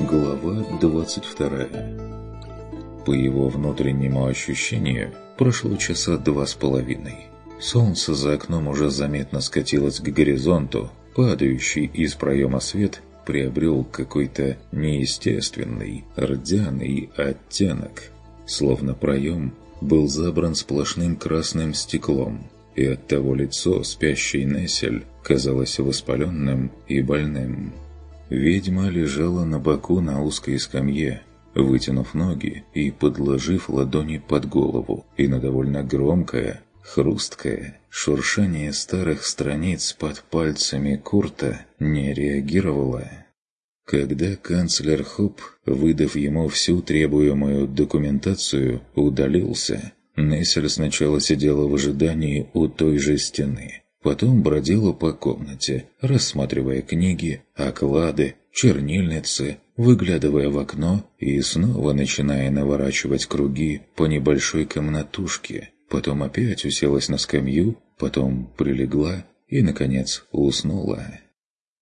Глава 22 По его внутреннему ощущению, прошло часа два с половиной. Солнце за окном уже заметно скатилось к горизонту, падающий из проема свет приобрел какой-то неестественный, рдяный оттенок, словно проем был забран сплошным красным стеклом, и оттого лицо спящей Нессель казалось воспаленным и больным. Ведьма лежала на боку на узкой скамье, вытянув ноги и подложив ладони под голову, и на довольно громкое, хрусткое шуршание старых страниц под пальцами Курта не реагировала. Когда канцлер Хоп, выдав ему всю требуемую документацию, удалился, Нессель сначала сидела в ожидании у той же стены, потом бродила по комнате, рассматривая книги, оклады, чернильницы, выглядывая в окно и снова начиная наворачивать круги по небольшой комнатушке, потом опять уселась на скамью, потом прилегла и, наконец, уснула.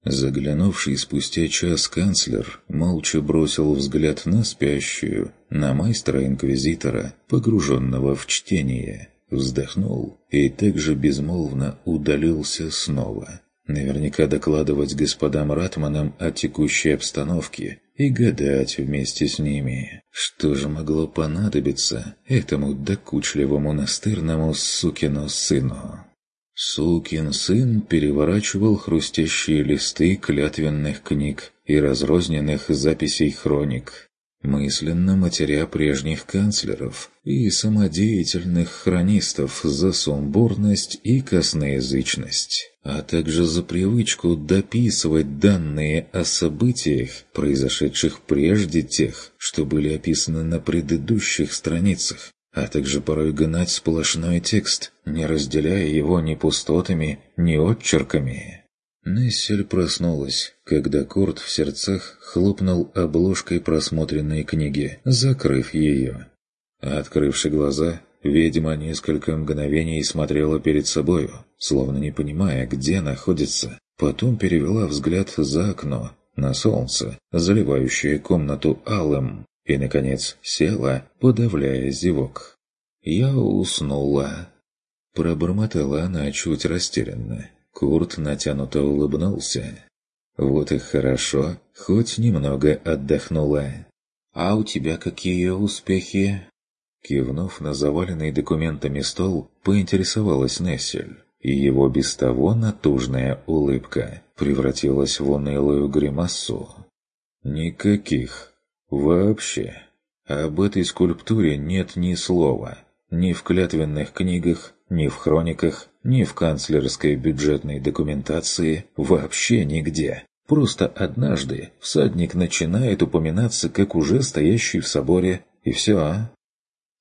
Заглянувший спустя час канцлер молча бросил взгляд на спящую, на майстра-инквизитора, погруженного в чтение, вздохнул и также безмолвно удалился снова. Наверняка докладывать господам Ратманам о текущей обстановке и гадать вместе с ними, что же могло понадобиться этому докучливому настырному сукину сыну. Сукин сын переворачивал хрустящие листы клятвенных книг и разрозненных записей хроник, мысленно матеря прежних канцлеров и самодеятельных хронистов за сумбурность и косноязычность, а также за привычку дописывать данные о событиях, произошедших прежде тех, что были описаны на предыдущих страницах, а также порой гнать сплошной текст, не разделяя его ни пустотами, ни отчерками. Нессель проснулась, когда Курт в сердцах хлопнул обложкой просмотренной книги, закрыв ее. Открывши глаза, ведьма несколько мгновений смотрела перед собою, словно не понимая, где находится. Потом перевела взгляд за окно, на солнце, заливающее комнату алым, и, наконец, села, подавляя зевок. «Я уснула». Пробормотала она чуть растерянно. Курт натянуто улыбнулся. «Вот и хорошо, хоть немного отдохнула. А у тебя какие успехи?» Кивнув на заваленный документами стол, поинтересовалась Нессель, и его без того натужная улыбка превратилась в унылую гримасу. «Никаких», Вообще, об этой скульптуре нет ни слова. Ни в клятвенных книгах, ни в хрониках, ни в канцлерской бюджетной документации, вообще нигде. Просто однажды всадник начинает упоминаться как уже стоящий в соборе, и все, а?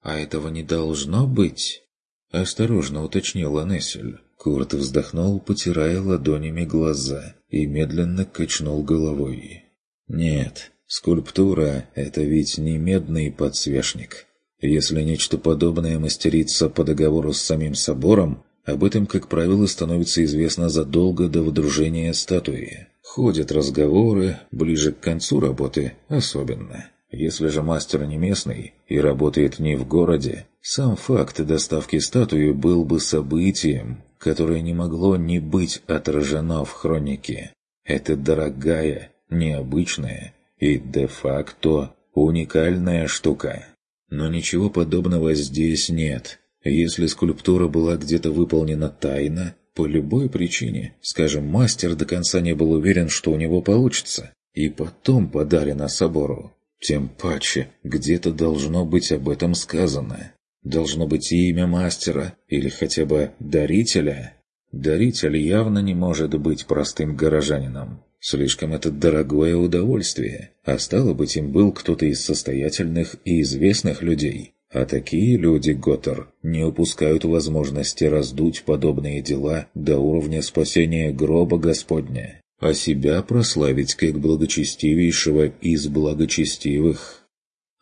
«А этого не должно быть?» Осторожно уточнила Нессель. Курт вздохнул, потирая ладонями глаза, и медленно качнул головой. «Нет, Скульптура – это ведь не медный подсвечник. Если нечто подобное мастерится по договору с самим собором, об этом, как правило, становится известно задолго до водружения статуи. Ходят разговоры, ближе к концу работы особенно. Если же мастер не местный и работает не в городе, сам факт доставки статуи был бы событием, которое не могло не быть отражено в хронике. Это дорогая, необычная и де-факто уникальная штука. Но ничего подобного здесь нет. Если скульптура была где-то выполнена тайно, по любой причине, скажем, мастер до конца не был уверен, что у него получится, и потом подарена собору, тем паче где-то должно быть об этом сказано. Должно быть имя мастера или хотя бы дарителя. Даритель явно не может быть простым горожанином. Слишком это дорогое удовольствие, а стало быть, им был кто-то из состоятельных и известных людей. А такие люди, Готтер, не упускают возможности раздуть подобные дела до уровня спасения гроба Господня, а себя прославить как благочестивейшего из благочестивых.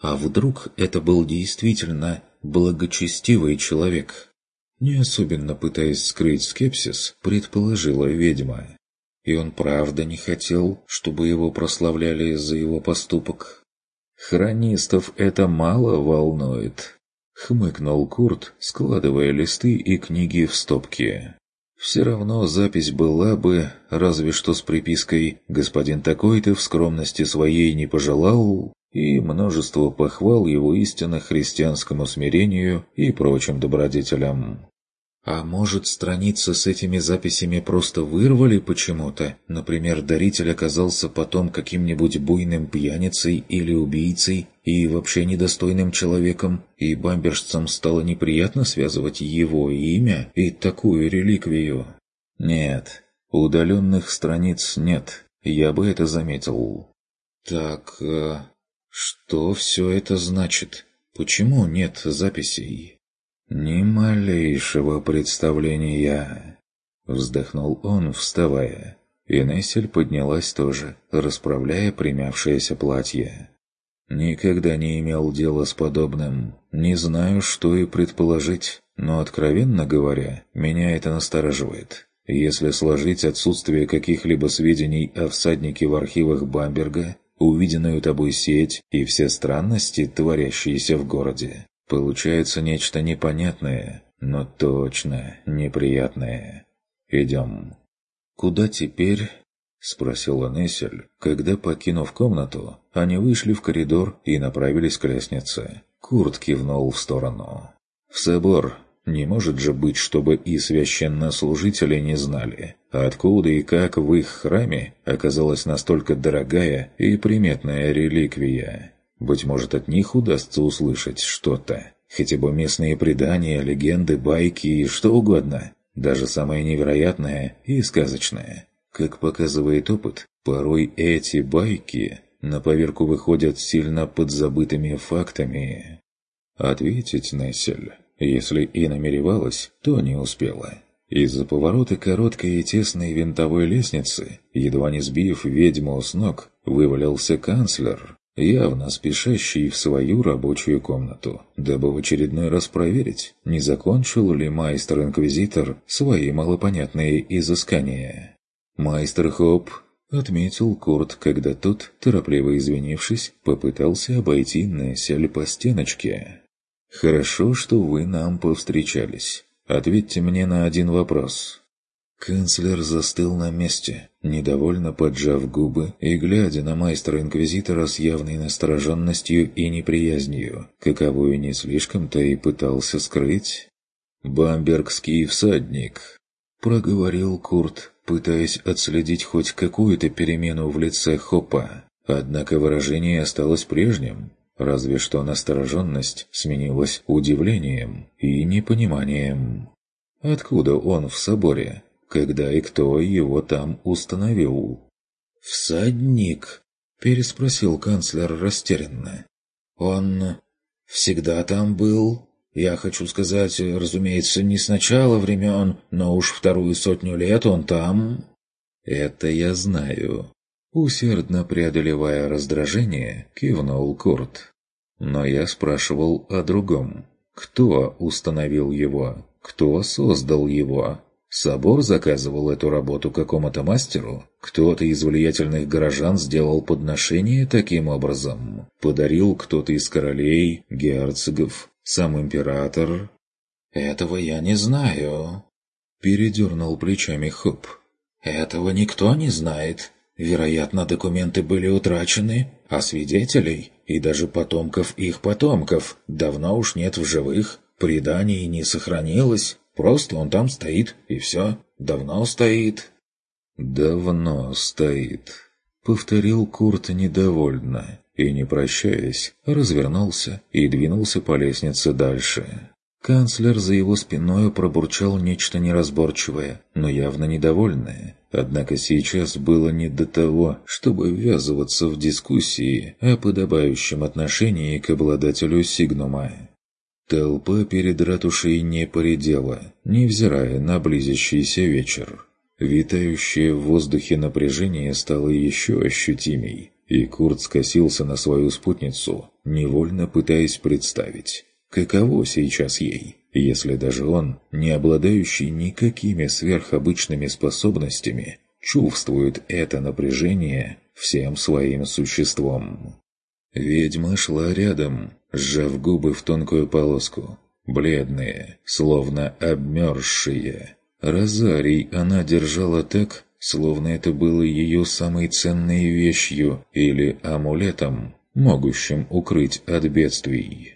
А вдруг это был действительно благочестивый человек? Не особенно пытаясь скрыть скепсис, предположила ведьма. И он правда не хотел, чтобы его прославляли за его поступок. «Хронистов это мало волнует», — хмыкнул Курт, складывая листы и книги в стопки. Все равно запись была бы, разве что с припиской «Господин такой-то в скромности своей не пожелал» и множество похвал его истинно христианскому смирению и прочим добродетелям. А может, страницы с этими записями просто вырвали почему-то? Например, даритель оказался потом каким-нибудь буйным пьяницей или убийцей и вообще недостойным человеком, и бамбершцам стало неприятно связывать его имя и такую реликвию? Нет, удаленных страниц нет, я бы это заметил. Так, э, что все это значит? Почему нет записей? «Ни малейшего представления!» Вздохнул он, вставая. И Нессель поднялась тоже, расправляя примявшееся платье. «Никогда не имел дела с подобным. Не знаю, что и предположить, но, откровенно говоря, меня это настораживает. Если сложить отсутствие каких-либо сведений о всаднике в архивах Бамберга, увиденную тобой сеть и все странности, творящиеся в городе, Получается нечто непонятное, но точно неприятное. Идем. Куда теперь? Спросила Нессель, когда, покинув комнату, они вышли в коридор и направились к лестнице. Курт кивнул в сторону. «В собор. Не может же быть, чтобы и священнослужители не знали, откуда и как в их храме оказалась настолько дорогая и приметная реликвия. Быть может, от них удастся услышать что-то. Хотя бы местные предания, легенды, байки и что угодно. Даже самое невероятное и сказочное. Как показывает опыт, порой эти байки на поверку выходят сильно подзабытыми фактами. Ответить Нессель, если и намеревалась, то не успела. Из-за поворота короткой и тесной винтовой лестницы, едва не сбив ведьму с ног, вывалился канцлер явно спешащий в свою рабочую комнату, дабы в очередной раз проверить, не закончил ли майстер-инквизитор свои малопонятные изыскания. «Майстер Хоп», — отметил Курт, когда тот, торопливо извинившись, попытался обойти Нессель по стеночке. «Хорошо, что вы нам повстречались. Ответьте мне на один вопрос. Канцлер застыл на месте, недовольно поджав губы и глядя на майстра-инквизитора с явной настороженностью и неприязнью, каковую не слишком-то и пытался скрыть. «Бамбергский всадник», — проговорил Курт, пытаясь отследить хоть какую-то перемену в лице Хопа. Однако выражение осталось прежним, разве что настороженность сменилась удивлением и непониманием. Откуда он в соборе? Когда и кто его там установил. «Всадник?» – переспросил канцлер растерянно. «Он всегда там был?» Я хочу сказать, разумеется, не с начала времен, но уж вторую сотню лет он там. Это я знаю. Усердно преодолевая раздражение, кивнул Курт. Но я спрашивал о другом. Кто установил его? Кто создал его? Собор заказывал эту работу какому-то мастеру? Кто-то из влиятельных горожан сделал подношение таким образом? Подарил кто-то из королей, герцогов, сам император? «Этого я не знаю», — передернул плечами Хоп. «Этого никто не знает. Вероятно, документы были утрачены, а свидетелей и даже потомков их потомков давно уж нет в живых, преданий не сохранилось, Просто он там стоит, и все. Давно стоит». «Давно стоит», — повторил Курт недовольно, и, не прощаясь, развернулся и двинулся по лестнице дальше. Канцлер за его спиной пробурчал нечто неразборчивое, но явно недовольное. Однако сейчас было не до того, чтобы ввязываться в дискуссии о подобающем отношении к обладателю Сигнума. Толпа перед ратушей не поредела, невзирая на близящийся вечер. Витающее в воздухе напряжение стало еще ощутимей, и Курт скосился на свою спутницу, невольно пытаясь представить, каково сейчас ей. если даже он, не обладающий никакими сверхобычными способностями, чувствует это напряжение всем своим существом. Ведьма шла рядом, сжав губы в тонкую полоску, бледные, словно обмерзшие. Розарий она держала так, словно это было ее самой ценной вещью или амулетом, могущим укрыть от бедствий.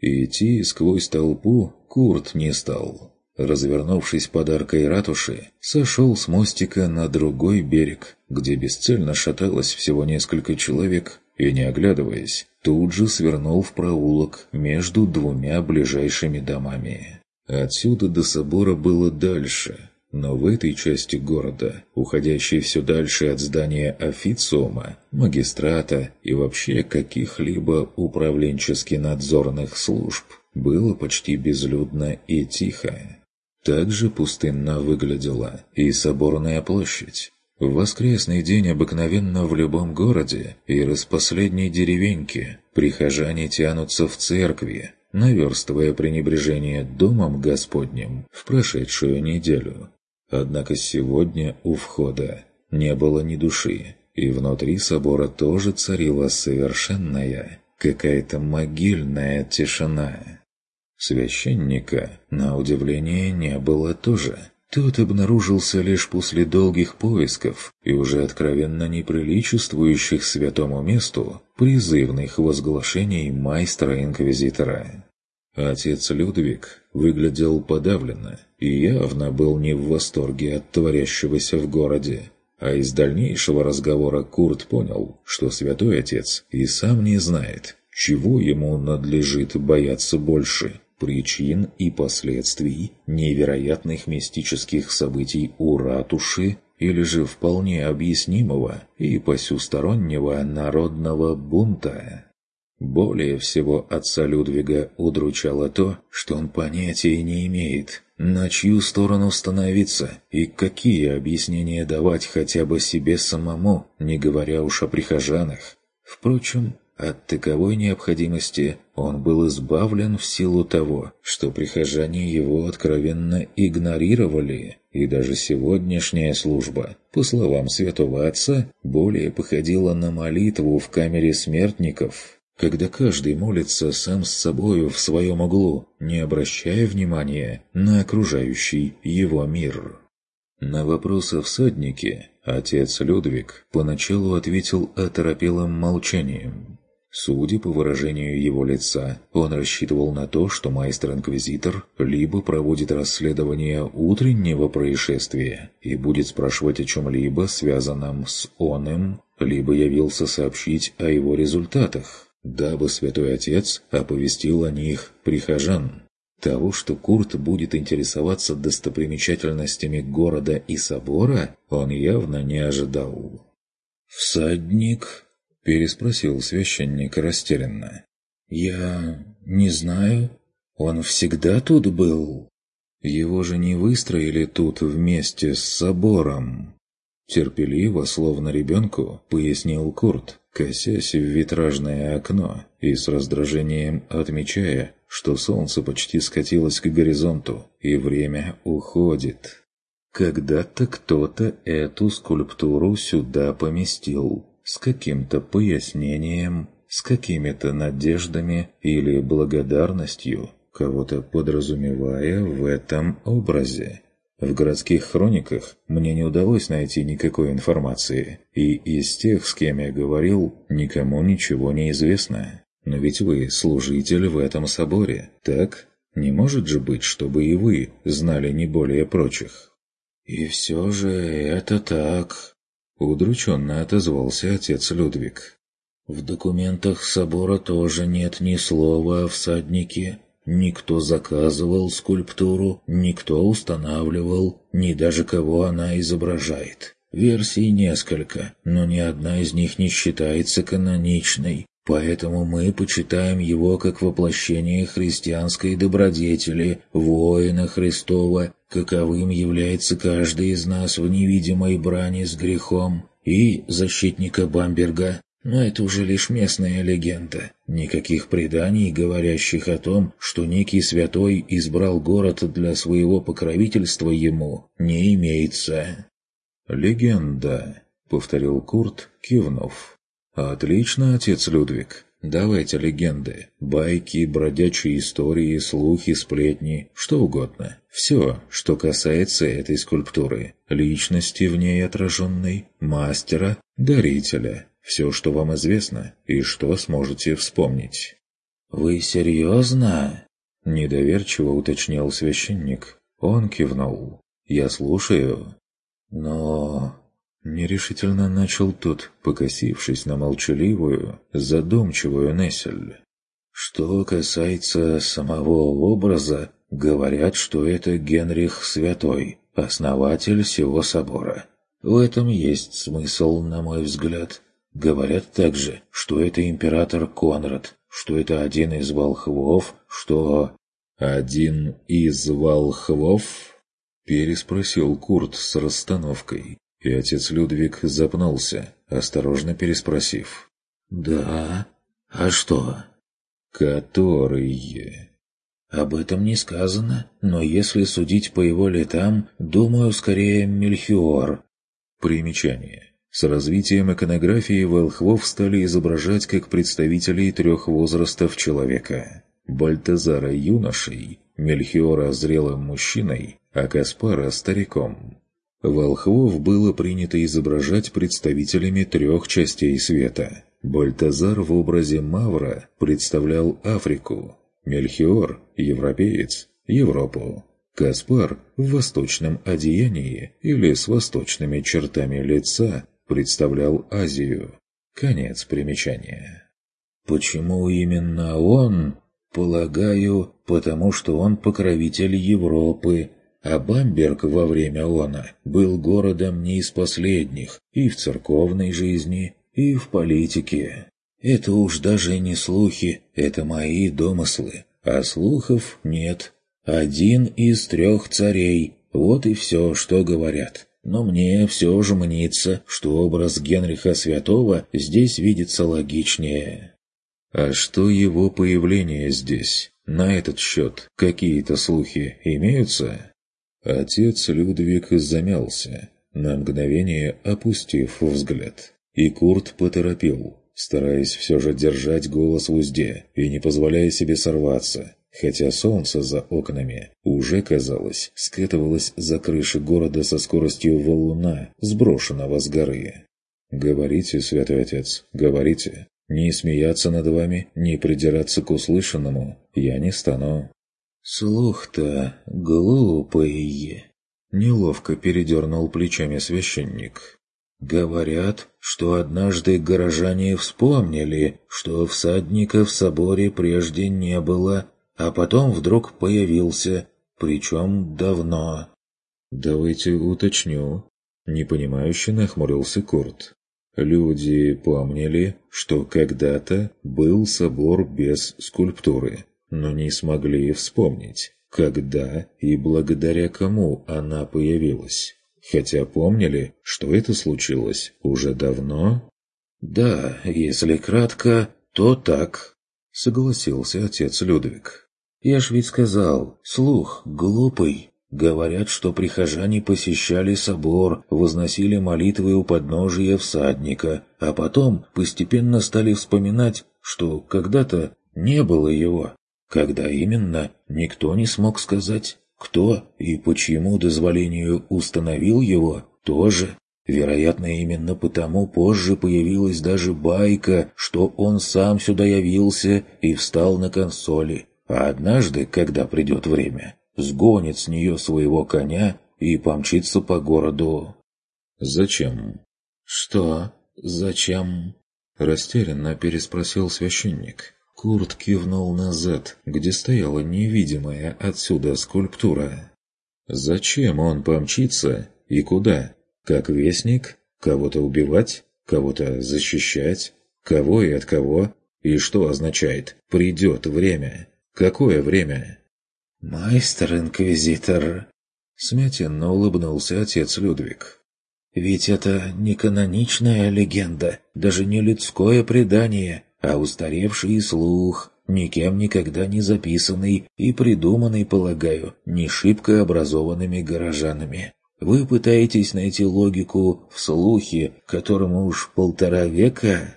Идти сквозь толпу Курт не стал. Развернувшись под аркой ратуши, сошел с мостика на другой берег, где бесцельно шаталось всего несколько человек, и, не оглядываясь, тут же свернул в проулок между двумя ближайшими домами. Отсюда до собора было дальше, но в этой части города, уходящей все дальше от здания официума, магистрата и вообще каких-либо управленчески-надзорных служб, было почти безлюдно и тихо. Также пустынно выглядела и соборная площадь. В воскресный день обыкновенно в любом городе и распоследней деревеньке прихожане тянутся в церкви, наверстывая пренебрежение Домом Господним в прошедшую неделю. Однако сегодня у входа не было ни души, и внутри собора тоже царила совершенная, какая-то могильная тишина. Священника, на удивление, не было тоже. Тот обнаружился лишь после долгих поисков и уже откровенно неприличествующих святому месту призывных возглашений майстра-инквизитора. Отец Людвиг выглядел подавленно и явно был не в восторге от творящегося в городе. А из дальнейшего разговора Курт понял, что святой отец и сам не знает, чего ему надлежит бояться больше – причин и последствий невероятных мистических событий у ратуши или же вполне объяснимого и посюстороннего народного бунта. Более всего отца Людвига удручало то, что он понятия не имеет, на чью сторону становиться и какие объяснения давать хотя бы себе самому, не говоря уж о прихожанах. Впрочем, от таковой необходимости он был избавлен в силу того, что прихожане его откровенно игнорировали, и даже сегодняшняя служба, по словам святого отца, более походила на молитву в камере смертников, когда каждый молится сам с собою в своем углу, не обращая внимания на окружающий его мир. На вопрос о всаднике отец Людвиг поначалу ответил оторопелым молчанием. Судя по выражению его лица, он рассчитывал на то, что майстер-инквизитор либо проводит расследование утреннего происшествия и будет спрашивать о чем-либо, связанном с оным, либо явился сообщить о его результатах, дабы святой отец оповестил о них прихожан. Того, что Курт будет интересоваться достопримечательностями города и собора, он явно не ожидал. «Всадник?» Переспросил священник растерянно. «Я не знаю. Он всегда тут был. Его же не выстроили тут вместе с собором». Терпеливо, словно ребенку, пояснил Курт, косясь в витражное окно и с раздражением отмечая, что солнце почти скатилось к горизонту, и время уходит. Когда-то кто-то эту скульптуру сюда поместил, с каким-то пояснением, с какими-то надеждами или благодарностью, кого-то подразумевая в этом образе. В городских хрониках мне не удалось найти никакой информации, и из тех, с кем я говорил, никому ничего не известно. Но ведь вы служитель в этом соборе, так? Не может же быть, чтобы и вы знали не более прочих. «И все же это так», Удрученно отозвался отец Людвиг. «В документах собора тоже нет ни слова о всаднике. Никто заказывал скульптуру, никто устанавливал, ни даже кого она изображает. Версий несколько, но ни одна из них не считается каноничной, поэтому мы почитаем его как воплощение христианской добродетели, воина Христова, каковым является каждый из нас в невидимой брани с грехом, и защитника Бамберга, Но это уже лишь местная легенда. Никаких преданий, говорящих о том, что некий святой избрал город для своего покровительства ему, не имеется. «Легенда», — повторил Курт, кивнув. «Отлично, отец Людвиг. Давайте легенды, байки, бродячие истории, слухи, сплетни, что угодно. Все, что касается этой скульптуры, личности в ней отраженной, мастера, дарителя. Все, что вам известно и что сможете вспомнить. «Вы серьезно?» – недоверчиво уточнил священник. Он кивнул. «Я слушаю». «Но...» Нерешительно начал тот, покосившись на молчаливую, задумчивую Нессель. «Что касается самого образа, говорят, что это Генрих Святой, основатель всего собора. В этом есть смысл, на мой взгляд. Говорят также, что это император Конрад, что это один из волхвов, что... «Один из волхвов?» – переспросил Курт с расстановкой. И отец Людвиг запнулся, осторожно переспросив. «Да? А что?» «Которые?» «Об этом не сказано, но если судить по его летам, думаю, скорее Мельхиор». Примечание. С развитием иконографии волхвов стали изображать как представителей трех возрастов человека. Бальтазара юношей, Мельхиора зрелым мужчиной, а Каспара стариком. Волхвов было принято изображать представителями трех частей света. Бальтазар в образе Мавра представлял Африку, Мельхиор – европеец, Европу, Каспар в восточном одеянии или с восточными чертами лица представлял Азию. Конец примечания. Почему именно он? Полагаю, потому что он покровитель Европы, а Бамберг во время она был городом не из последних и в церковной жизни, и в политике. Это уж даже не слухи, это мои домыслы, а слухов нет. Один из трех царей, вот и все, что говорят. Но мне все же мнится, что образ Генриха Святого здесь видится логичнее. А что его появление здесь? На этот счет какие-то слухи имеются? Отец Людвиг замялся, на мгновение опустив взгляд. И Курт поторопил, стараясь все же держать голос в узде и не позволяя себе сорваться, хотя солнце за окнами уже, казалось, скатывалось за крыши города со скоростью валуна, сброшенного с горы. «Говорите, святой отец, говорите. Не смеяться над вами, не придираться к услышанному я не стану». «Слух-то глупый!» Неловко передернул плечами священник. «Говорят, что однажды горожане вспомнили, что всадника в соборе прежде не было, а потом вдруг появился, причем давно». «Давайте уточню». Непонимающе нахмурился Курт. Люди помнили, что когда-то был собор без скульптуры но не смогли вспомнить, когда и благодаря кому она появилась. Хотя помнили, что это случилось уже давно? «Да, если кратко, то так», — согласился отец Людвиг. «Я ж ведь сказал, слух глупый. Говорят, что прихожане посещали собор, возносили молитвы у подножия всадника, а потом постепенно стали вспоминать, что когда-то не было его. Когда именно, никто не смог сказать. Кто и почему дозволению установил его, тоже. Вероятно, именно потому позже появилась даже байка, что он сам сюда явился и встал на консоли. А однажды, когда придет время, сгонит с нее своего коня и помчится по городу. «Зачем?» «Что? Зачем?» Растерянно переспросил священник. Курт кивнул назад, где стояла невидимая отсюда скульптура. «Зачем он помчится и куда? Как вестник? Кого-то убивать? Кого-то защищать? Кого и от кого? И что означает «придет время»? Какое время?» «Майстер-инквизитор!» Смятенно улыбнулся отец Людвиг. Ведь это не каноничная легенда, даже не людское предание, а устаревший слух, никем никогда не записанный и придуманный, полагаю, не шибко образованными горожанами. Вы пытаетесь найти логику в слухе, которому уж полтора века?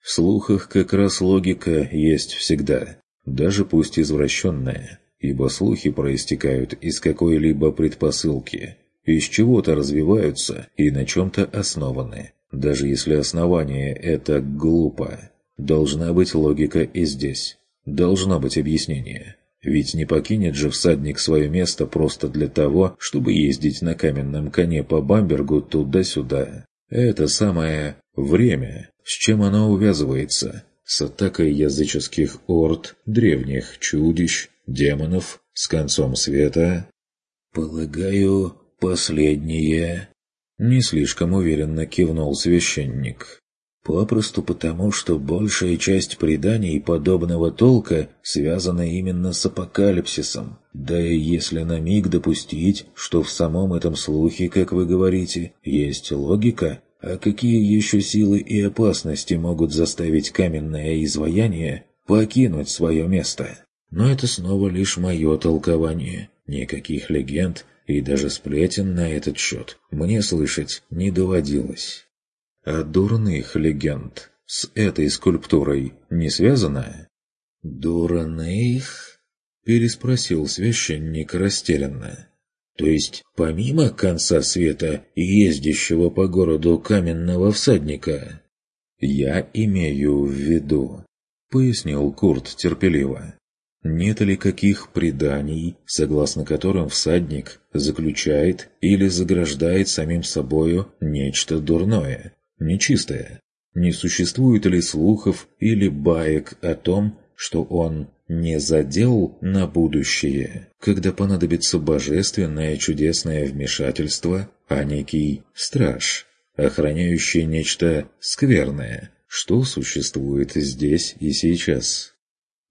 В слухах как раз логика есть всегда, даже пусть извращенная, ибо слухи проистекают из какой-либо предпосылки, из чего-то развиваются и на чем-то основаны, даже если основание это глупо. Должна быть логика и здесь. Должно быть объяснение. Ведь не покинет же всадник свое место просто для того, чтобы ездить на каменном коне по Бамбергу туда-сюда. Это самое время, с чем оно увязывается. С атакой языческих орд, древних чудищ, демонов, с концом света. «Полагаю, последнее...» Не слишком уверенно кивнул священник. Попросту потому, что большая часть преданий подобного толка связана именно с апокалипсисом. Да и если на миг допустить, что в самом этом слухе, как вы говорите, есть логика, а какие еще силы и опасности могут заставить каменное изваяние покинуть свое место? Но это снова лишь мое толкование. Никаких легенд и даже сплетен на этот счет мне слышать не доводилось. А дурных легенд с этой скульптурой не связано? «Дурных?» – переспросил священник растерянно. «То есть помимо конца света и ездящего по городу каменного всадника?» «Я имею в виду», – пояснил Курт терпеливо. Нет ли каких преданий, согласно которым всадник заключает или заграждает самим собою нечто дурное, нечистое? Не существует ли слухов или баек о том, что он не задел на будущее, когда понадобится божественное чудесное вмешательство, а некий страж, охраняющий нечто скверное, что существует здесь и сейчас?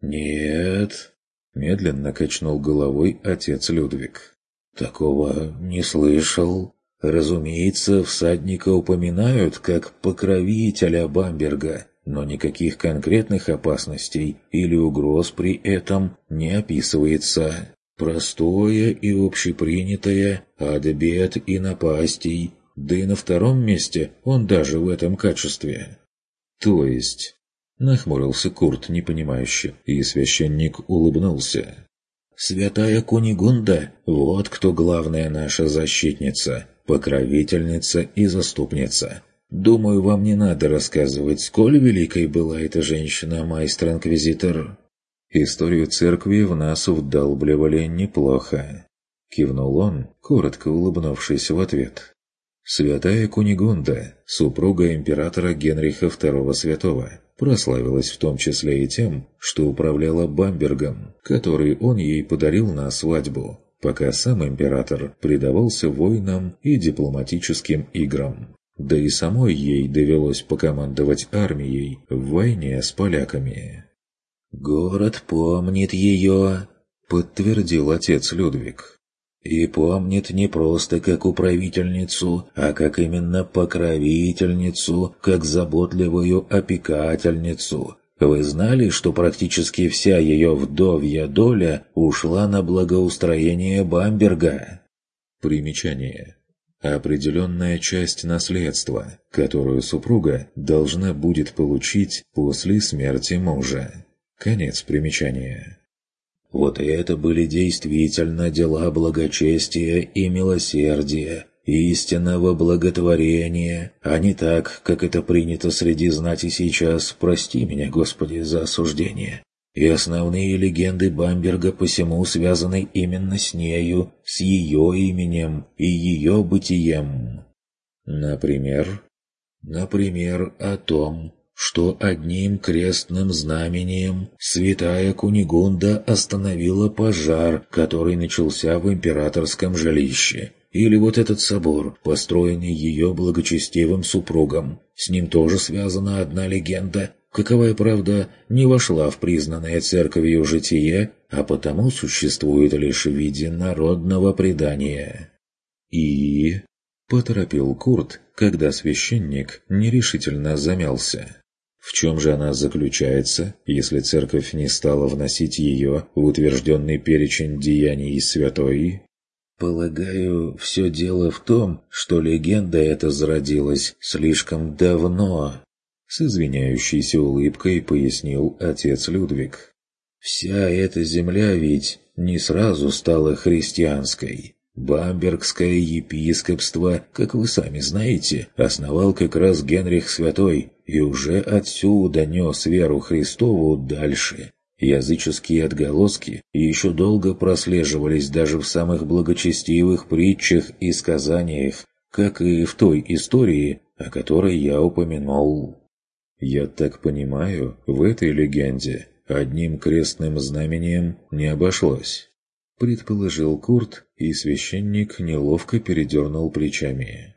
«Нет», — медленно качнул головой отец Людвиг. «Такого не слышал. Разумеется, всадника упоминают как покровителя Бамберга, но никаких конкретных опасностей или угроз при этом не описывается. Простое и общепринятое от бед и напастей, да и на втором месте он даже в этом качестве. То есть... Нахмурился Курт непонимающе, и священник улыбнулся. «Святая Кунигунда, вот кто главная наша защитница, покровительница и заступница. Думаю, вам не надо рассказывать, сколь великой была эта женщина, майстер-инквизитор». «Историю церкви в нас вдалбливали неплохо», — кивнул он, коротко улыбнувшись в ответ. «Святая Кунигунда, супруга императора Генриха II Святого, прославилась в том числе и тем, что управляла Бамбергом, который он ей подарил на свадьбу, пока сам император предавался войнам и дипломатическим играм. Да и самой ей довелось покомандовать армией в войне с поляками. «Город помнит ее», — подтвердил отец Людвиг. «И помнит не просто как управительницу, а как именно покровительницу, как заботливую опекательницу, вы знали, что практически вся ее вдовья доля ушла на благоустроение Бамберга? Примечание. Определенная часть наследства, которую супруга должна будет получить после смерти мужа. Конец примечания. Вот это были действительно дела благочестия и милосердия, истинного благотворения, а не так, как это принято среди знати сейчас, прости меня, Господи, за осуждение. И основные легенды Бамберга посему связаны именно с нею, с ее именем и ее бытием. Например? Например, о том, что одним крестным знамением святая Кунигунда остановила пожар, который начался в императорском жилище, или вот этот собор, построенный ее благочестивым супругом. С ним тоже связана одна легенда, каковая, правда, не вошла в признанное церковью житие, а потому существует лишь в виде народного предания. И... Поторопил Курт, когда священник нерешительно замялся. В чем же она заключается, если церковь не стала вносить ее в утвержденный перечень деяний святой? Полагаю, все дело в том, что легенда эта зародилась слишком давно, с извиняющейся улыбкой пояснил отец Людвиг. Вся эта земля ведь не сразу стала христианской. Бамбергское епископство, как вы сами знаете, основал как раз Генрих Святой и уже отсюда нес веру Христову дальше. Языческие отголоски еще долго прослеживались даже в самых благочестивых притчах и сказаниях, как и в той истории, о которой я упомянул. Я так понимаю, в этой легенде одним крестным знамением не обошлось. Предположил Курт, и священник неловко передернул плечами.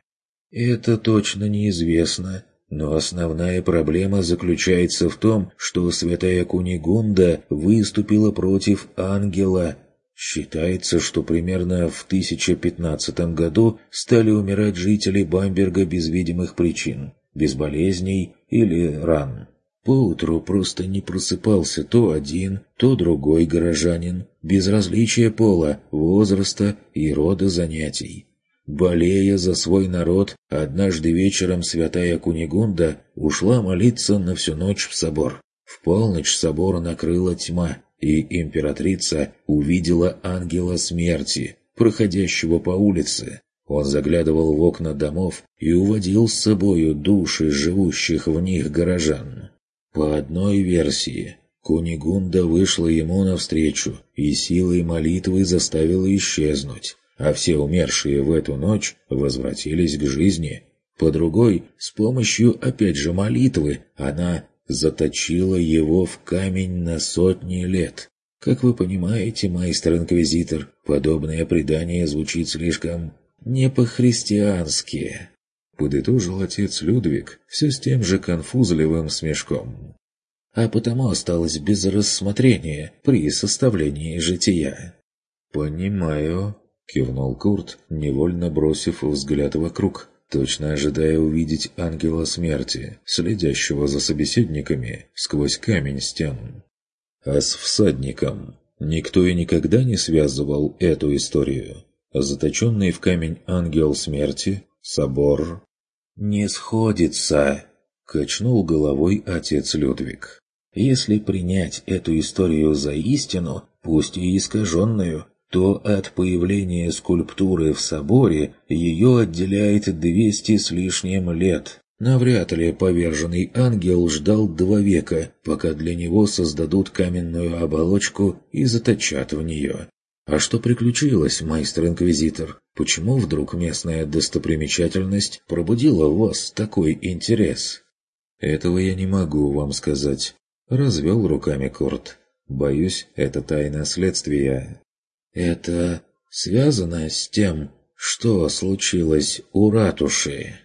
«Это точно неизвестно, но основная проблема заключается в том, что святая Кунигунда выступила против ангела. Считается, что примерно в 1015 году стали умирать жители Бамберга без видимых причин, без болезней или ран. Поутру просто не просыпался то один, то другой горожанин, без различия пола, возраста и рода занятий. Болея за свой народ, однажды вечером святая Кунигунда ушла молиться на всю ночь в собор. В полночь собор накрыла тьма, и императрица увидела ангела смерти, проходящего по улице. Он заглядывал в окна домов и уводил с собою души живущих в них горожан. По одной версии, Кунигунда вышла ему навстречу и силой молитвы заставила исчезнуть, а все умершие в эту ночь возвратились к жизни. По другой, с помощью опять же молитвы, она заточила его в камень на сотни лет. Как вы понимаете, майстер-инквизитор, подобное предание звучит слишком не по-христиански. Подытожил отец Людвиг все с тем же конфузливым смешком. А потому осталось без рассмотрения при составлении жития. «Понимаю», — кивнул Курт, невольно бросив взгляд вокруг, точно ожидая увидеть ангела смерти, следящего за собеседниками сквозь камень стен. А с всадником никто и никогда не связывал эту историю. Заточенный в камень ангел смерти собор...» «Не сходится», — качнул головой отец Людвиг. «Если принять эту историю за истину, пусть и искаженную, то от появления скульптуры в соборе ее отделяет двести с лишним лет. Навряд ли поверженный ангел ждал два века, пока для него создадут каменную оболочку и заточат в нее. А что приключилось, майстер-инквизитор? Почему вдруг местная достопримечательность пробудила в вас такой интерес? Этого я не могу вам сказать. Развел руками Корт. Боюсь, это тайна следствия. Это связано с тем, что случилось у ратуши?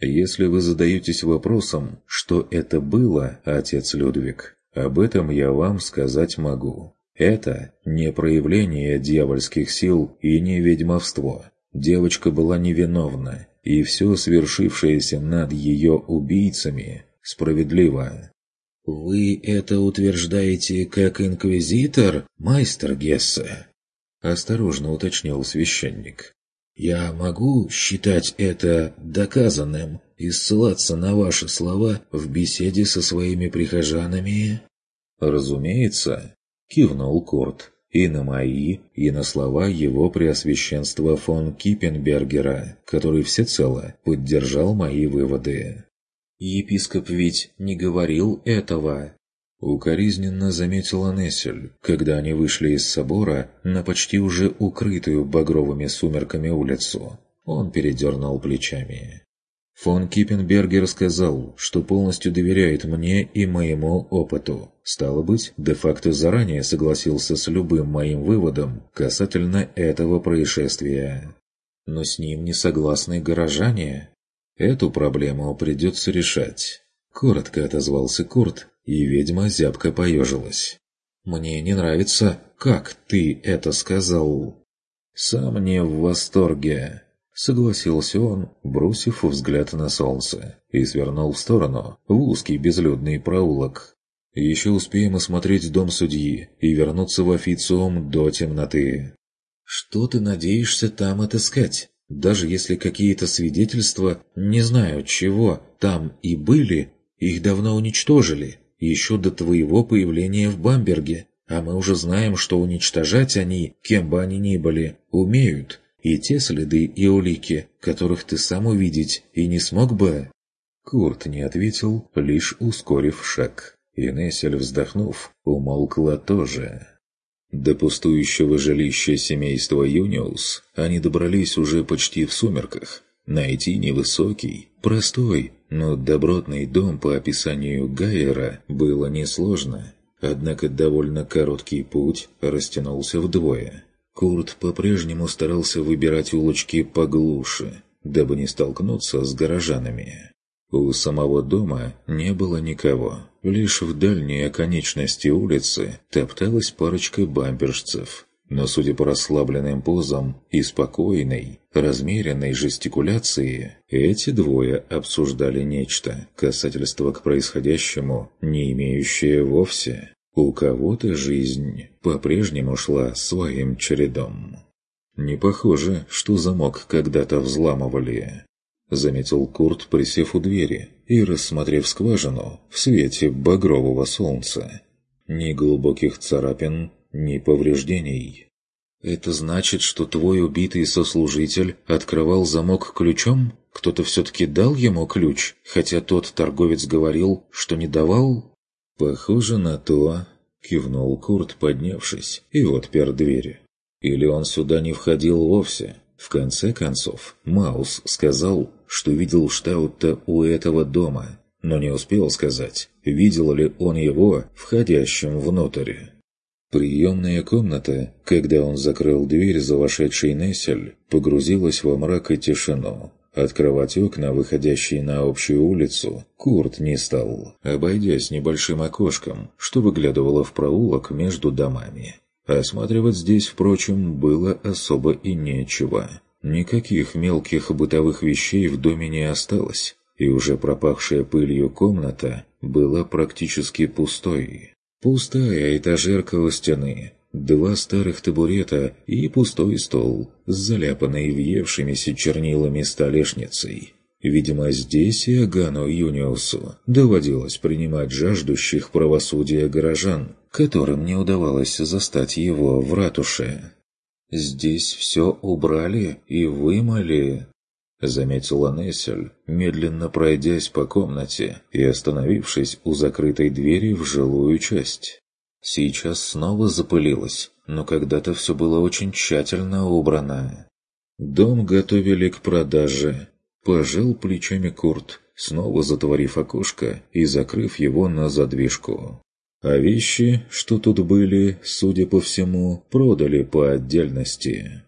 Если вы задаетесь вопросом, что это было, отец Людвиг, об этом я вам сказать могу. Это не проявление дьявольских сил и не ведьмовство. Девочка была невиновна, и все свершившееся над ее убийцами справедливо. «Вы это утверждаете как инквизитор, майстер Гессе?» Осторожно уточнил священник. «Я могу считать это доказанным и ссылаться на ваши слова в беседе со своими прихожанами?» «Разумеется», кивнул Курт. И на мои, и на слова его преосвященства фон Киппенбергера, который всецело поддержал мои выводы. «Епископ ведь не говорил этого!» Укоризненно заметила Нессель, когда они вышли из собора на почти уже укрытую багровыми сумерками улицу. Он передернул плечами. Фон Киппенбергер сказал, что полностью доверяет мне и моему опыту. Стало быть, де-факто заранее согласился с любым моим выводом касательно этого происшествия. Но с ним не согласны горожане. Эту проблему придется решать. Коротко отозвался Курт, и ведьма зябко поежилась. «Мне не нравится, как ты это сказал». «Сам не в восторге», Согласился он, бросив взгляд на солнце, и свернул в сторону, в узкий безлюдный проулок. «Еще успеем осмотреть дом судьи и вернуться в официум до темноты». «Что ты надеешься там отыскать? Даже если какие-то свидетельства, не знаю чего, там и были, их давно уничтожили, еще до твоего появления в Бамберге, а мы уже знаем, что уничтожать они, кем бы они ни были, умеют» и те следы и улики, которых ты сам увидеть и не смог бы?» Курт не ответил, лишь ускорив шаг. И Нессель, вздохнув, умолкла тоже. До пустующего жилища семейства Юниус они добрались уже почти в сумерках. Найти невысокий, простой, но добротный дом по описанию Гайера было несложно. Однако довольно короткий путь растянулся вдвое. Курт по-прежнему старался выбирать улочки поглуше, дабы не столкнуться с горожанами. У самого дома не было никого. Лишь в дальней оконечности улицы топталась парочка бампершцев. Но, судя по расслабленным позам и спокойной, размеренной жестикуляции, эти двое обсуждали нечто, касательство к происходящему, не имеющее вовсе. У кого-то жизнь по-прежнему шла своим чередом. «Не похоже, что замок когда-то взламывали», — заметил Курт, присев у двери и рассмотрев скважину в свете багрового солнца. Ни глубоких царапин, ни повреждений. «Это значит, что твой убитый сослужитель открывал замок ключом? Кто-то все-таки дал ему ключ, хотя тот торговец говорил, что не давал?» «Похоже на то», — кивнул Курт, поднявшись, и отпер двери. «Или он сюда не входил вовсе?» В конце концов, Маус сказал, что видел Штаутта у этого дома, но не успел сказать, видел ли он его входящим внутрь. Приемная комната, когда он закрыл дверь за вошедшей Нессель, погрузилась во мрак и тишину, Открывать окна, выходящие на общую улицу, Курт не стал, обойдясь небольшим окошком, что выглядывало в проулок между домами. Осматривать здесь, впрочем, было особо и нечего. Никаких мелких бытовых вещей в доме не осталось, и уже пропахшая пылью комната была практически пустой. Пустая этажерка у стены, два старых табурета и пустой стол с заляпанной въевшимися чернилами столешницей. Видимо, здесь и Агану Юниусу доводилось принимать жаждущих правосудия горожан, которым не удавалось застать его в ратуше. «Здесь все убрали и вымыли», — заметила Нессель, медленно пройдясь по комнате и остановившись у закрытой двери в жилую часть. Сейчас снова запылилось, но когда-то все было очень тщательно убрано. Дом готовили к продаже. Пожал плечами Курт, снова затворив окошко и закрыв его на задвижку. А вещи, что тут были, судя по всему, продали по отдельности.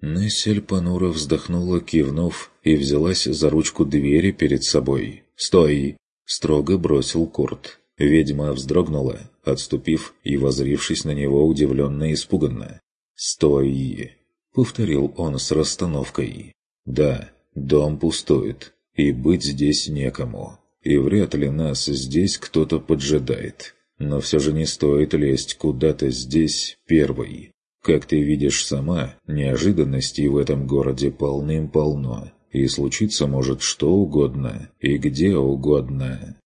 Нессель понуро вздохнула, кивнув, и взялась за ручку двери перед собой. «Стой!» — строго бросил Курт. Ведьма вздрогнула, отступив и возрившись на него удивленно и испуганно. «Стой!» — повторил он с расстановкой. «Да, дом пустует, и быть здесь некому, и вряд ли нас здесь кто-то поджидает. Но все же не стоит лезть куда-то здесь первой. Как ты видишь сама, неожиданностей в этом городе полным-полно, и случиться может что угодно и где угодно.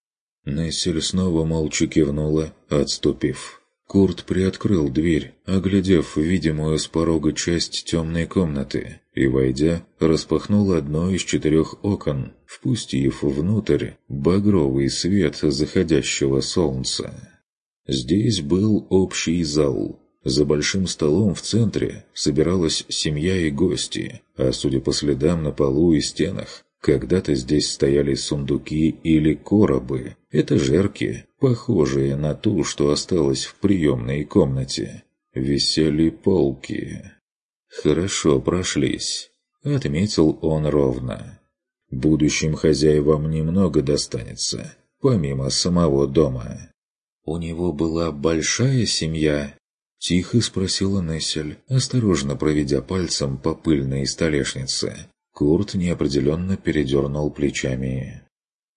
Нессель снова молча кивнула, отступив. Курт приоткрыл дверь, оглядев видимую с порога часть темной комнаты, и, войдя, распахнул одно из четырех окон, впустив внутрь багровый свет заходящего солнца. Здесь был общий зал. За большим столом в центре собиралась семья и гости, а судя по следам на полу и стенах, когда-то здесь стояли сундуки или коробы, это жерки, похожие на ту, что осталось в приемной комнате. Висели полки. «Хорошо прошлись», — отметил он ровно. «Будущим хозяевам немного достанется, помимо самого дома». «У него была большая семья?» — тихо спросила Нессель, осторожно проведя пальцем по пыльной столешнице. Курт неопределенно передернул плечами.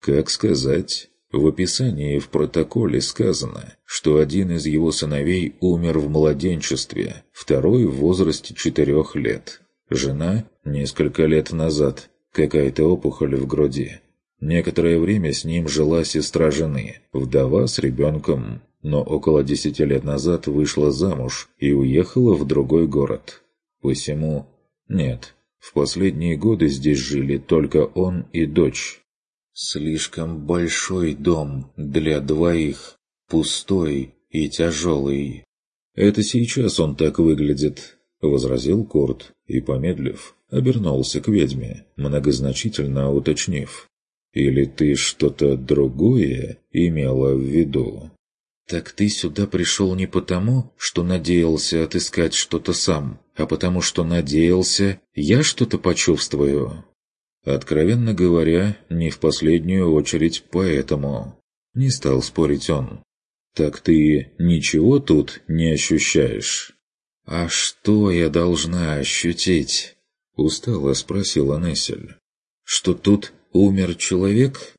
«Как сказать?» В описании в протоколе сказано, что один из его сыновей умер в младенчестве, второй в возрасте четырех лет. Жена – несколько лет назад, какая-то опухоль в груди. Некоторое время с ним жила сестра жены, вдова с ребенком, но около десяти лет назад вышла замуж и уехала в другой город. Посему... Нет, в последние годы здесь жили только он и дочь. Слишком большой дом для двоих, пустой и тяжелый. «Это сейчас он так выглядит», — возразил Курт и, помедлив, обернулся к ведьме, многозначительно уточнив. «Или ты что-то другое имела в виду?» «Так ты сюда пришел не потому, что надеялся отыскать что-то сам, а потому что надеялся, я что-то почувствую?» Откровенно говоря, не в последнюю очередь поэтому. Не стал спорить он. «Так ты ничего тут не ощущаешь?» «А что я должна ощутить?» Устало спросила Нессель. «Что тут умер человек?»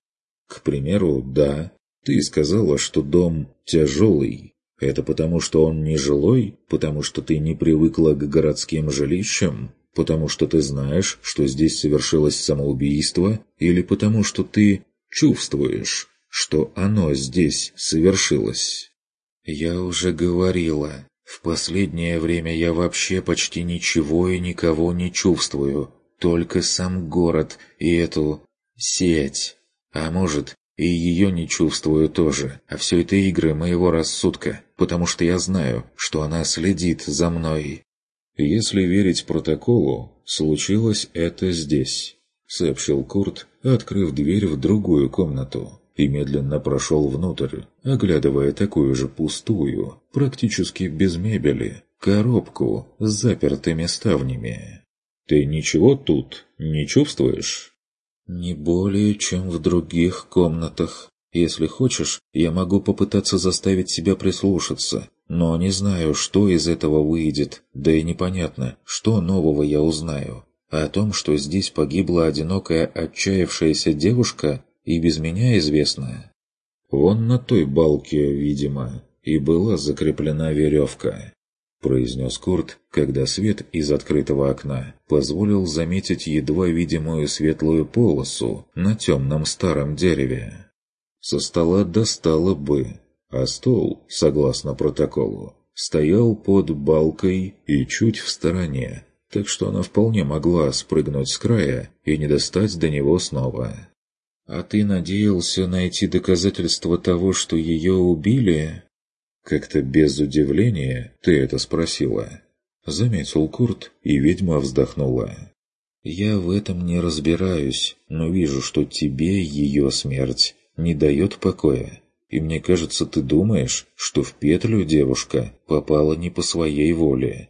«К примеру, да. Ты сказала, что дом тяжелый. Это потому, что он не жилой? Потому что ты не привыкла к городским жилищам? Потому что ты знаешь, что здесь совершилось самоубийство? Или потому что ты чувствуешь, что оно здесь совершилось?» «Я уже говорила. В последнее время я вообще почти ничего и никого не чувствую. Только сам город и эту сеть. А может, и ее не чувствую тоже, а все это игры моего рассудка, потому что я знаю, что она следит за мной. Если верить протоколу, случилось это здесь, сообщил Курт, открыв дверь в другую комнату и медленно прошел внутрь, оглядывая такую же пустую, практически без мебели, коробку с запертыми ставнями. «Ты ничего тут не чувствуешь?» «Не более, чем в других комнатах. Если хочешь, я могу попытаться заставить себя прислушаться, но не знаю, что из этого выйдет, да и непонятно, что нового я узнаю. О том, что здесь погибла одинокая отчаявшаяся девушка, и без меня известно. Вон на той балке, видимо, и была закреплена веревка произнес Курт, когда свет из открытого окна позволил заметить едва видимую светлую полосу на темном старом дереве. Со стола достало бы, а стол, согласно протоколу, стоял под балкой и чуть в стороне, так что она вполне могла спрыгнуть с края и не достать до него снова. «А ты надеялся найти доказательства того, что ее убили?» Как-то без удивления ты это спросила. Заметил Курт, и ведьма вздохнула. «Я в этом не разбираюсь, но вижу, что тебе ее смерть не дает покоя. И мне кажется, ты думаешь, что в петлю девушка попала не по своей воле.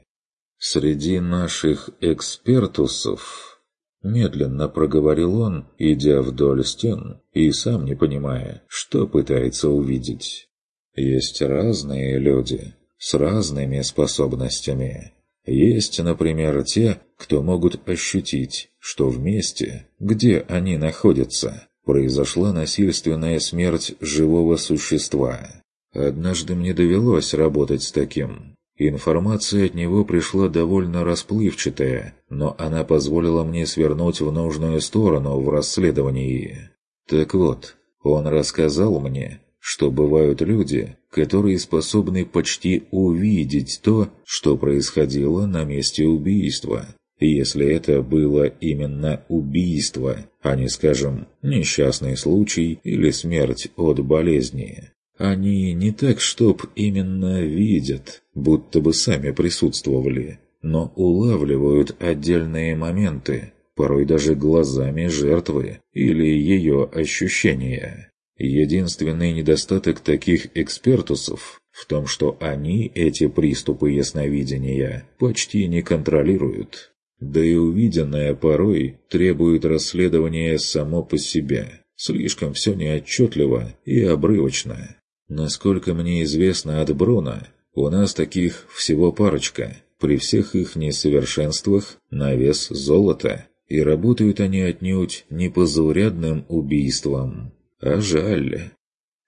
Среди наших экспертусов...» Медленно проговорил он, идя вдоль стен и сам не понимая, что пытается увидеть. Есть разные люди с разными способностями. Есть, например, те, кто могут ощутить, что в месте, где они находятся, произошла насильственная смерть живого существа. Однажды мне довелось работать с таким. Информация от него пришла довольно расплывчатая, но она позволила мне свернуть в нужную сторону в расследовании. Так вот, он рассказал мне, что бывают люди, которые способны почти увидеть то, что происходило на месте убийства, если это было именно убийство, а не, скажем, несчастный случай или смерть от болезни. Они не так, чтоб именно видят, будто бы сами присутствовали, но улавливают отдельные моменты, порой даже глазами жертвы или ее ощущения. Единственный недостаток таких экспертусов в том, что они эти приступы ясновидения почти не контролируют. Да и увиденное порой требует расследования само по себе. Слишком все неотчетливо и обрывочно. Насколько мне известно от Бруна, у нас таких всего парочка. При всех их несовершенствах на вес золота. и работают они отнюдь не по заурядным убийствам. А жаль.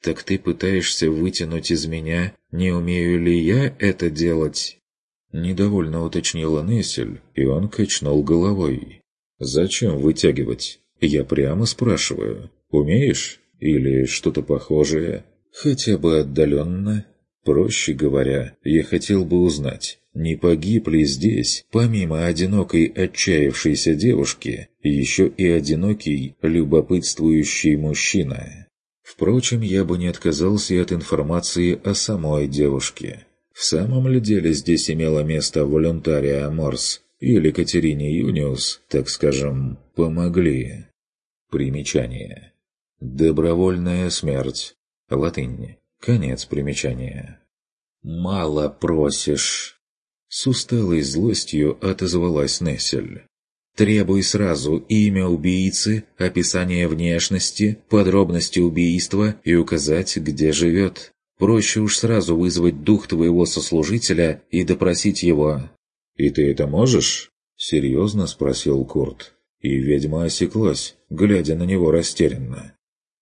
Так ты пытаешься вытянуть из меня, не умею ли я это делать? Недовольно уточнила Нессель, и он качнул головой. «Зачем вытягивать? Я прямо спрашиваю. Умеешь? Или что-то похожее? Хотя бы отдаленно? Проще говоря, я хотел бы узнать, не погиб ли здесь, помимо одинокой отчаявшейся девушки, еще и одинокий, любопытствующий мужчина? Впрочем, я бы не отказался от информации о самой девушке. В самом ли деле здесь имело место волюнтария Морс или Катерине Юниус, так скажем, помогли? Примечание. Добровольная смерть. Латынь. Конец примечания. «Мало просишь!» С усталой злостью отозвалась Нессель. «Требуй сразу имя убийцы, описание внешности, подробности убийства и указать, где живет. Проще уж сразу вызвать дух твоего сослужителя и допросить его». «И ты это можешь?» — серьезно спросил Курт. И ведьма осеклась, глядя на него растерянно.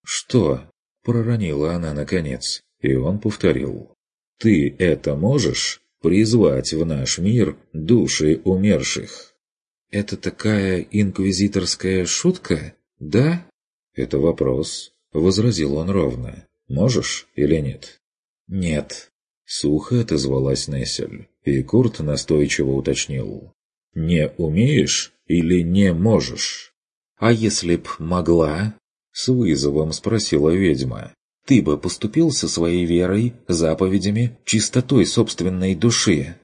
«Что?» — проронила она наконец, и он повторил. «Ты это можешь? Призвать в наш мир души умерших?» «Это такая инквизиторская шутка, да?» «Это вопрос», — возразил он ровно. «Можешь или нет?» «Нет», — сухо отозвалась Нессель, и Курт настойчиво уточнил. «Не умеешь или не можешь?» «А если б могла?» — с вызовом спросила ведьма. «Ты бы поступил со своей верой, заповедями, чистотой собственной души?»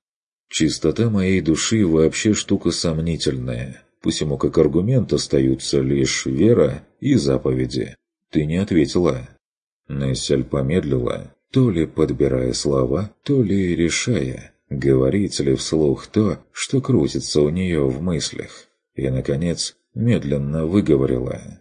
«Чистота моей души вообще штука сомнительная, посему как аргумент остаются лишь вера и заповеди. Ты не ответила». Нессель помедлила, то ли подбирая слова, то ли решая, говорить ли вслух то, что крутится у нее в мыслях. И, наконец, медленно выговорила.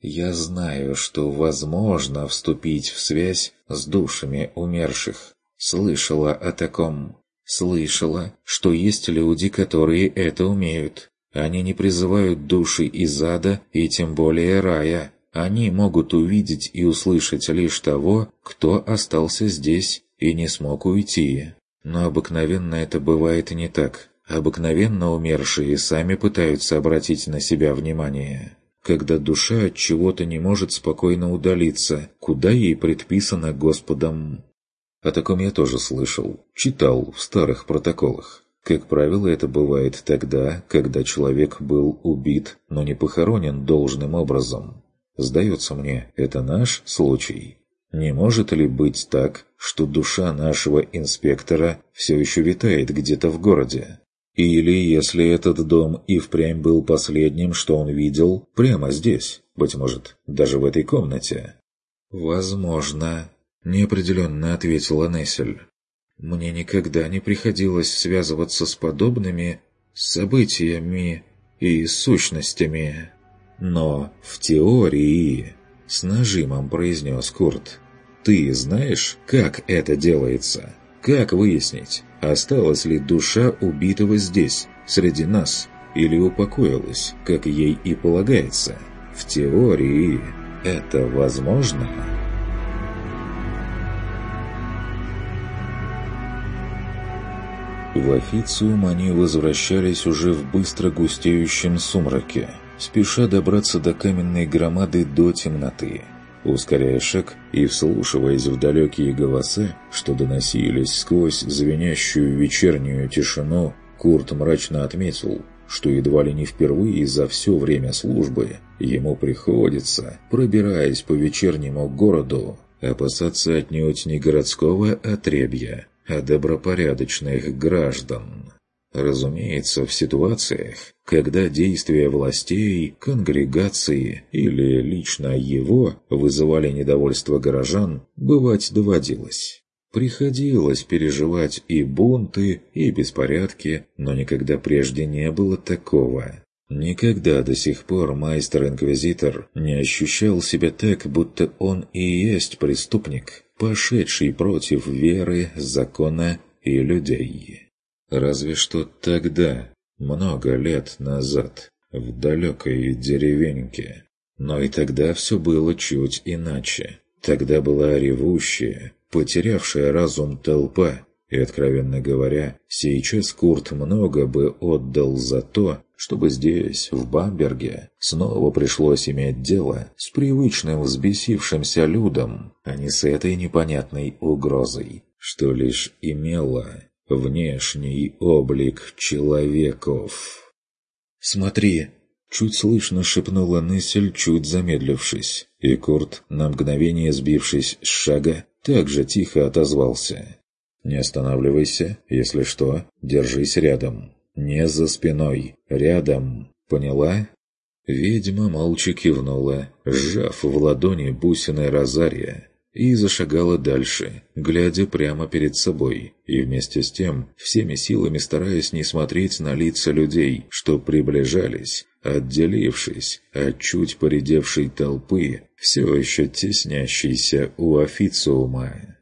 «Я знаю, что возможно вступить в связь с душами умерших. Слышала о таком. Слышала, что есть люди, которые это умеют. Они не призывают души из ада и тем более рая, они могут увидеть и услышать лишь того, кто остался здесь и не смог уйти. Но обыкновенно это бывает не так. Обыкновенно умершие сами пытаются обратить на себя внимание. Когда душа от чего-то не может спокойно удалиться, куда ей предписано Господом. О таком я тоже слышал, читал в старых протоколах. Как правило, это бывает тогда, когда человек был убит, но не похоронен должным образом. Сдается мне, это наш случай. Не может ли быть так, что душа нашего инспектора все еще витает где-то в городе? Или, если этот дом и впрямь был последним, что он видел, прямо здесь, быть может, даже в этой комнате? «Возможно», — неопределенно ответила Нессель. «Мне никогда не приходилось связываться с подобными событиями и сущностями». «Но в теории...» — с нажимом произнес Курт. «Ты знаешь, как это делается? Как выяснить, осталась ли душа убитого здесь, среди нас, или упокоилась, как ей и полагается? В теории это возможно?» В официум они возвращались уже в быстро густеющем сумраке спеша добраться до каменной громады до темноты. Ускоряя шаг и вслушиваясь в далекие голоса, что доносились сквозь звенящую вечернюю тишину, Курт мрачно отметил, что едва ли не впервые за все время службы ему приходится, пробираясь по вечернему городу, опасаться отнюдь не городского отребья, а добропорядочных граждан. Разумеется, в ситуациях, когда действия властей, конгрегации или лично его вызывали недовольство горожан, бывать доводилось. Приходилось переживать и бунты, и беспорядки, но никогда прежде не было такого. Никогда до сих пор майстер-инквизитор не ощущал себя так, будто он и есть преступник, пошедший против веры, закона и людей. Разве что тогда, много лет назад, в далекой деревеньке. Но и тогда все было чуть иначе. Тогда была ревущая, потерявшая разум толпа, и, откровенно говоря, сейчас Курт много бы отдал за то, чтобы здесь, в Бамберге, снова пришлось иметь дело с привычным взбесившимся людом, а не с этой непонятной угрозой, что лишь имела внешний облик человеков. «Смотри!» — чуть слышно шепнула Нессель, чуть замедлившись, и Курт, на мгновение сбившись с шага, также тихо отозвался. «Не останавливайся, если что, держись рядом». Не за спиной, рядом. Поняла? Ведьма молча кивнула, сжав в ладони бусины розария, и зашагала дальше, глядя прямо перед собой, и вместе с тем всеми силами стараясь не смотреть на лица людей, что приближались, отделившись от чуть поредевшей толпы, все еще теснящейся у официума.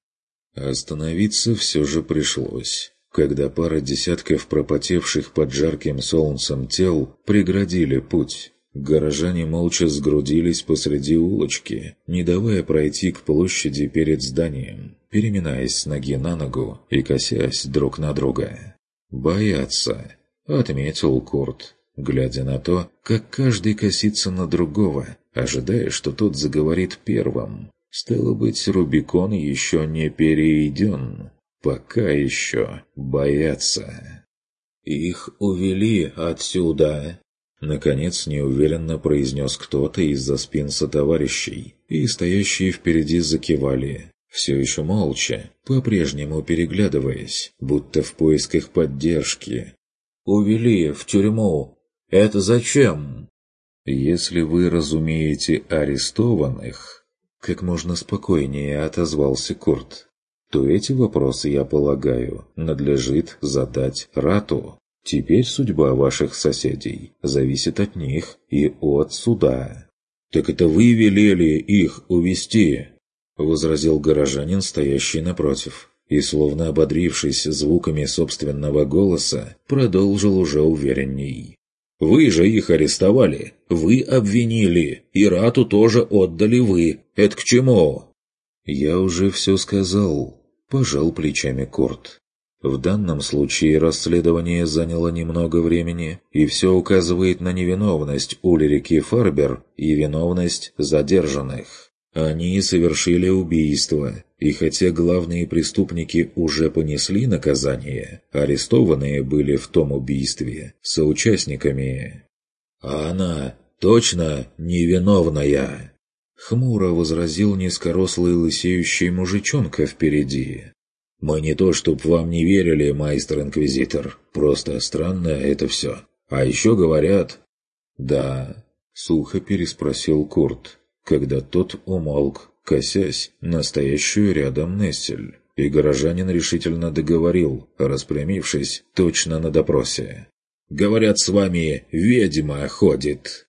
Остановиться все же пришлось когда пара десятков пропотевших под жарким солнцем тел преградили путь. Горожане молча сгрудились посреди улочки, не давая пройти к площади перед зданием, переминаясь с ноги на ногу и косясь друг на друга. «Боятся», — отметил Курт, глядя на то, как каждый косится на другого, ожидая, что тот заговорит первым. Стало быть, Рубикон еще не перейден. Пока еще боятся. «Их увели отсюда!» Наконец неуверенно произнес кто-то из-за спин сотоварищей, и стоящие впереди закивали, все еще молча, по-прежнему переглядываясь, будто в поисках поддержки. «Увели в тюрьму! Это зачем?» «Если вы разумеете арестованных...» Как можно спокойнее отозвался Курт то эти вопросы, я полагаю, надлежит задать Рату. Теперь судьба ваших соседей зависит от них и от суда». «Так это вы велели их увести? возразил горожанин, стоящий напротив, и, словно ободрившись звуками собственного голоса, продолжил уже уверенней. «Вы же их арестовали, вы обвинили, и Рату тоже отдали вы. Это к чему?» «Я уже все сказал», Пожал плечами Курт. В данном случае расследование заняло немного времени, и все указывает на невиновность Ульрики Фарбер и виновность задержанных. Они совершили убийство, и хотя главные преступники уже понесли наказание, арестованные были в том убийстве соучастниками. А она точно невиновная. Хмуро возразил низкорослый лысеющий мужичонка впереди. «Мы не то, чтоб вам не верили, майстер-инквизитор. Просто странно это все. А еще говорят...» «Да», — сухо переспросил Курт, когда тот умолк, косясь настоящую рядом Нессель. И горожанин решительно договорил, распрямившись точно на допросе. «Говорят, с вами ведьма ходит».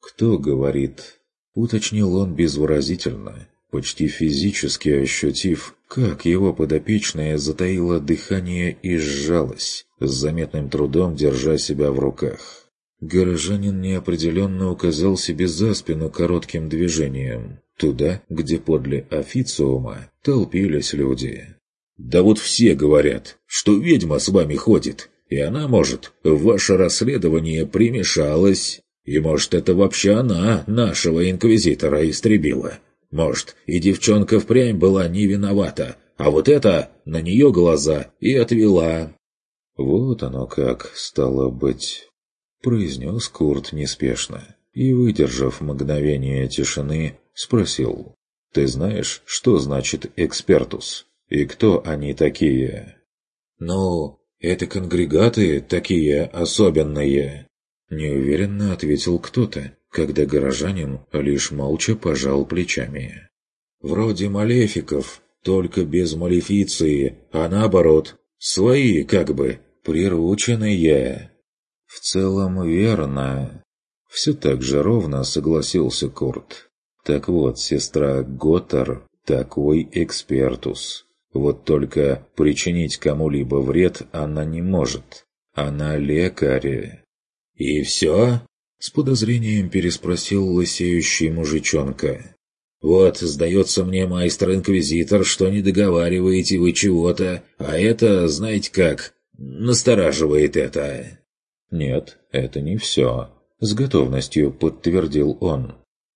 «Кто говорит?» уточнил он безвыразительно, почти физически ощутив, как его подопечная затаила дыхание и сжалась, с заметным трудом держа себя в руках. Горожанин неопределенно указал себе за спину коротким движением, туда, где подле официума толпились люди. «Да вот все говорят, что ведьма с вами ходит, и она, может, в ваше расследование примешалась». И может, это вообще она нашего инквизитора истребила. Может, и девчонка впрямь была не виновата, а вот это на нее глаза и отвела. «Вот оно как, стало быть», — произнес Курт неспешно и, выдержав мгновение тишины, спросил. «Ты знаешь, что значит «экспертус»? И кто они такие?» «Ну, это конгрегаты такие особенные», Неуверенно ответил кто-то, когда горожанин лишь молча пожал плечами. «Вроде малефиков, только без малефиции, а наоборот, свои как бы, прирученные». «В целом верно». Все так же ровно согласился Курт. «Так вот, сестра Готтер – такой экспертус. Вот только причинить кому-либо вред она не может. Она лекарь. «И все?» С подозрением переспросил лысеющий мужичонка. «Вот, сдается мне, майстер-инквизитор, что не договариваете вы чего-то, а это, знаете как, настораживает это». «Нет, это не все», — с готовностью подтвердил он.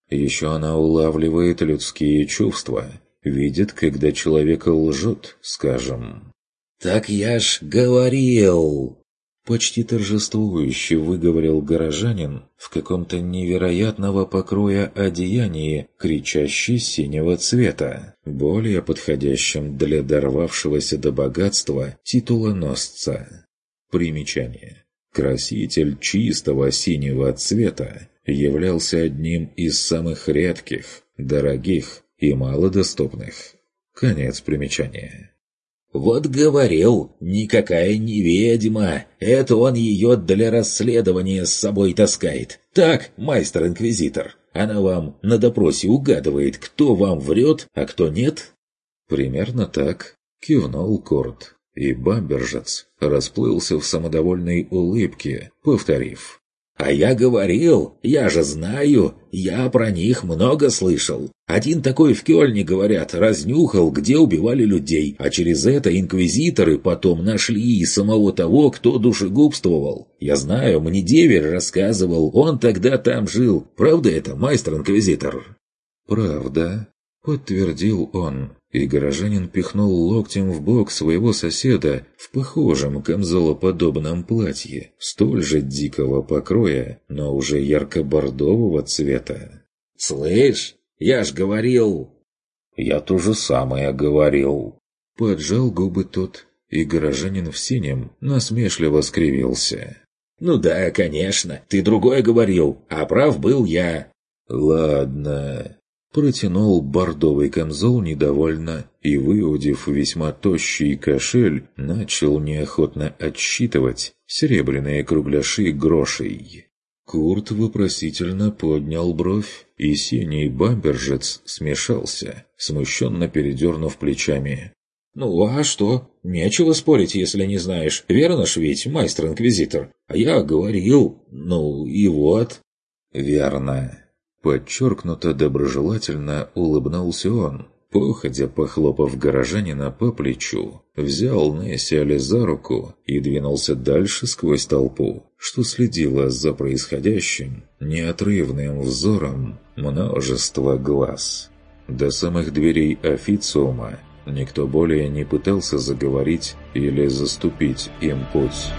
«Еще она улавливает людские чувства, видит, когда человека лжет, скажем». «Так я ж говорил!» Почти торжествующе выговорил горожанин в каком-то невероятного покроя одеянии, кричащий синего цвета, более подходящим для дорвавшегося до богатства титулоносца. Примечание. Краситель чистого синего цвета являлся одним из самых редких, дорогих и малодоступных. Конец примечания. «Вот говорил, никакая не ведьма, это он ее для расследования с собой таскает. Так, майстер-инквизитор, она вам на допросе угадывает, кто вам врет, а кто нет?» «Примерно так», — кивнул Корт, и бамбержец расплылся в самодовольной улыбке, повторив. А я говорил, я же знаю, я про них много слышал. Один такой в Кёльне, говорят, разнюхал, где убивали людей, а через это инквизиторы потом нашли и самого того, кто душегубствовал. Я знаю, мне деверь рассказывал, он тогда там жил. Правда это, майстер-инквизитор? Правда, подтвердил он и горожанин пихнул локтем в бок своего соседа в похожем камзолоподобном платье, столь же дикого покроя, но уже ярко-бордового цвета. «Слышь, я ж говорил...» «Я то же самое говорил». Поджал губы тот, и горожанин в синем насмешливо скривился. «Ну да, конечно, ты другое говорил, а прав был я». «Ладно, Протянул бордовый камзол недовольно и, выудив весьма тощий кошель, начал неохотно отсчитывать серебряные кругляши грошей. Курт вопросительно поднял бровь, и синий бамбержец смешался, смущенно передернув плечами. «Ну а что? Нечего спорить, если не знаешь. Верно ж ведь, майстер-инквизитор? А я говорил. Ну и вот». «Верно», Подчеркнуто доброжелательно улыбнулся он, походя похлопав горожанина по плечу, взял Несси за руку и двинулся дальше сквозь толпу, что следила за происходящим неотрывным взором множества глаз. До самых дверей официума никто более не пытался заговорить или заступить им путь.